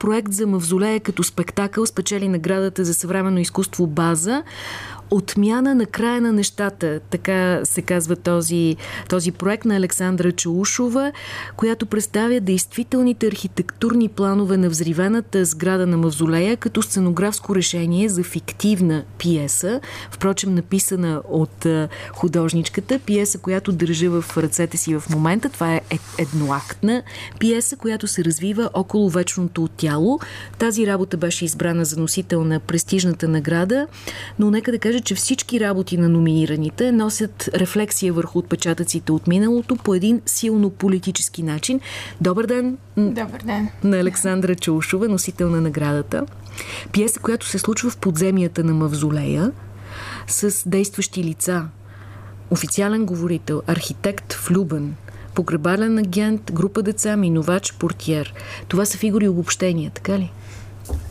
проект за мавзолея като спектакъл спечели наградата за съвременно изкуство База отмяна на края на нещата, така се казва този, този проект на Александра Чаушова, която представя действителните архитектурни планове на взривената сграда на Мавзолея като сценографско решение за фиктивна пиеса, впрочем написана от художничката, пиеса, която държа в ръцете си в момента. Това е едноактна пиеса, която се развива около вечното тяло. Тази работа беше избрана за носител на престижната награда, но нека да кажа, кажа, че всички работи на номинираните носят рефлексия върху отпечатъците от миналото по един силно политически начин. Добър ден! Добър ден! На Александра Чаушова, носител на наградата. Пиеса, която се случва в подземията на Мавзолея с действащи лица. Официален говорител, архитект влюбен, погребален агент, група деца, минувач, портиер. Това са фигури обобщения, така ли?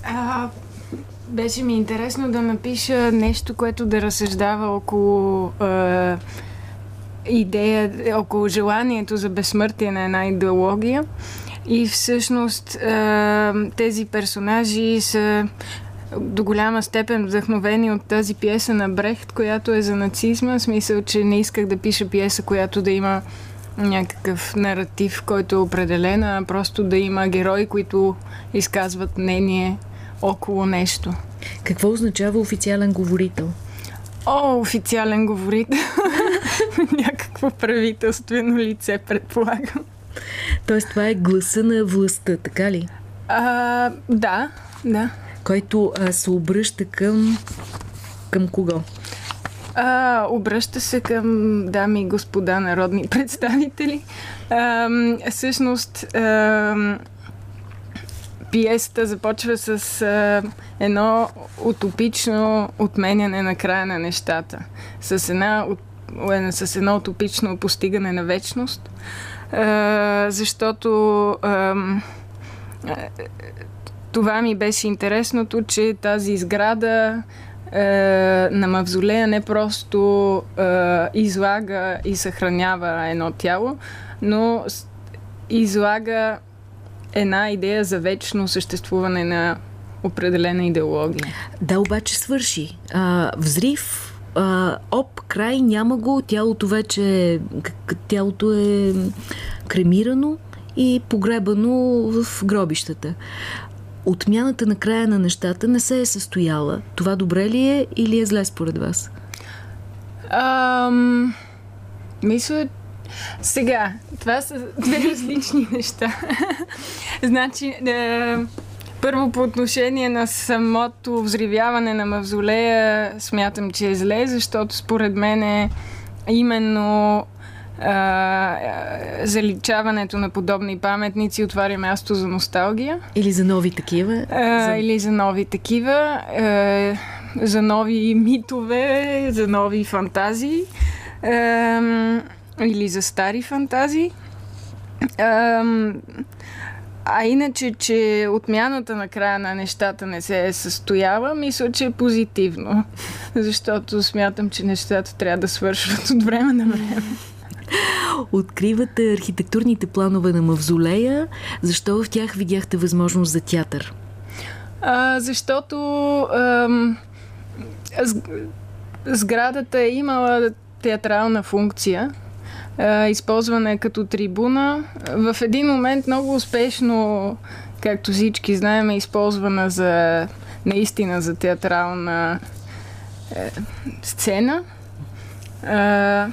А, беше ми интересно да напиша нещо, което да разсъждава около е, идея, около желанието за безсмъртие на една идеология. И всъщност е, тези персонажи са до голяма степен вдъхновени от тази пиеса на Брехт, която е за нацизма. В смисъл, че не исках да пиша пиеса, която да има някакъв наратив, който е определен, а просто да има герои, които изказват мнение около нещо. Какво означава официален говорител? О, официален говорител. Някакво правителствено лице, предполагам. Тоест това е гласа на властта, така ли? А, да, да. Който а, се обръща към... към кого? А, обръща се към дами и господа народни представители. А, всъщност, а, пиесата започва с а, едно утопично отменяне на края на нещата. С, една, с едно утопично постигане на вечност. А, защото а, това ми беше интересното, че тази изграда на мавзолея не просто а, излага и съхранява едно тяло, но излага една идея за вечно съществуване на определена идеология. Да, обаче свърши. А, взрив, а, оп, край, няма го, тялото вече тялото е кремирано и погребано в гробищата. Отмяната на края на нещата не се е състояла. Това добре ли е или е зле според вас? Ам... Мисля, сега, това са две различни неща. значи, е, първо по отношение на самото взривяване на мавзолея смятам, че е зле, защото според мен е именно а, заличаването на подобни паметници отваря място за носталгия. Или за нови такива. А, за... Или за нови такива. А, за нови митове, за нови фантазии. А, или за стари фантазии. Ам, а иначе, че отмяната на края на нещата не се е състоява, мисля, че е позитивно. Защото смятам, че нещата трябва да свършват от време на време. Откривате архитектурните планове на Мавзолея. Защо в тях видяхте възможност за театър? А, защото ам, сградата е имала театрална функция използване като трибуна. В един момент много успешно, както всички знаем, е използвана за наистина за театрална е, сцена. Е,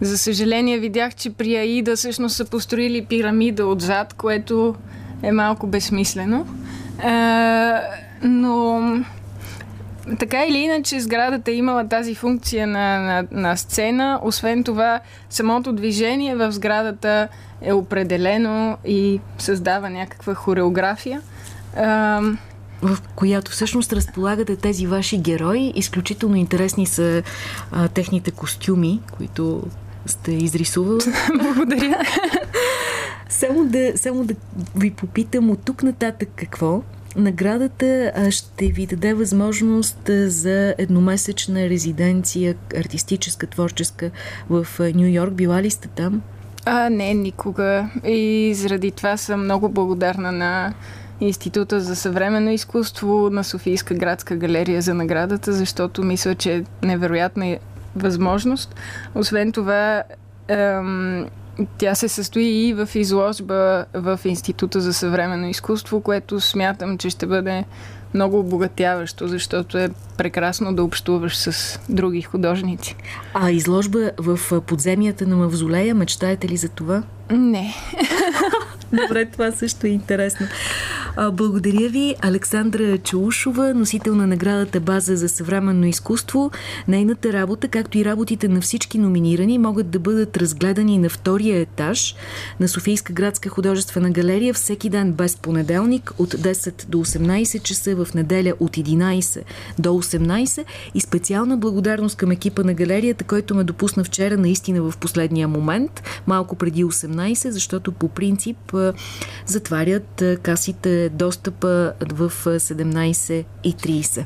за съжаление видях, че при Аида всъщност са построили пирамида отзад, което е малко безсмислено. Е, но така или иначе, сградата е имала тази функция на, на, на сцена. Освен това, самото движение в сградата е определено и създава някаква хореография. Ам... В която всъщност разполагате тези ваши герои. Изключително интересни са а, техните костюми, които сте изрисували. Благодаря. само, да, само да ви попитам от тук нататък какво Наградата ще ви даде възможност за едномесечна резиденция, артистическа, творческа в Нью Йорк. Била ли сте там? А, не, никога. И заради това съм много благодарна на Института за съвременно изкуство на Софийска градска галерия за наградата, защото мисля, че е невероятна възможност. Освен това, ем, тя се състои и в изложба в Института за съвременно изкуство, което смятам, че ще бъде много обогатяващо, защото е прекрасно да общуваш с други художници. А изложба в подземията на Мавзолея, мечтаете ли за това? Не. Добре, това също е интересно. Благодаря ви, Александра Чаушова, носител на наградата База за съвременно изкуство. Нейната работа, както и работите на всички номинирани, могат да бъдат разгледани на втория етаж на Софийска градска художествена галерия всеки ден без понеделник от 10 до 18 часа, в неделя от 11 до 18 и специална благодарност към екипа на галерията, който ме допусна вчера наистина в последния момент, малко преди 18, защото по принцип затварят касите достъпа в 17.30.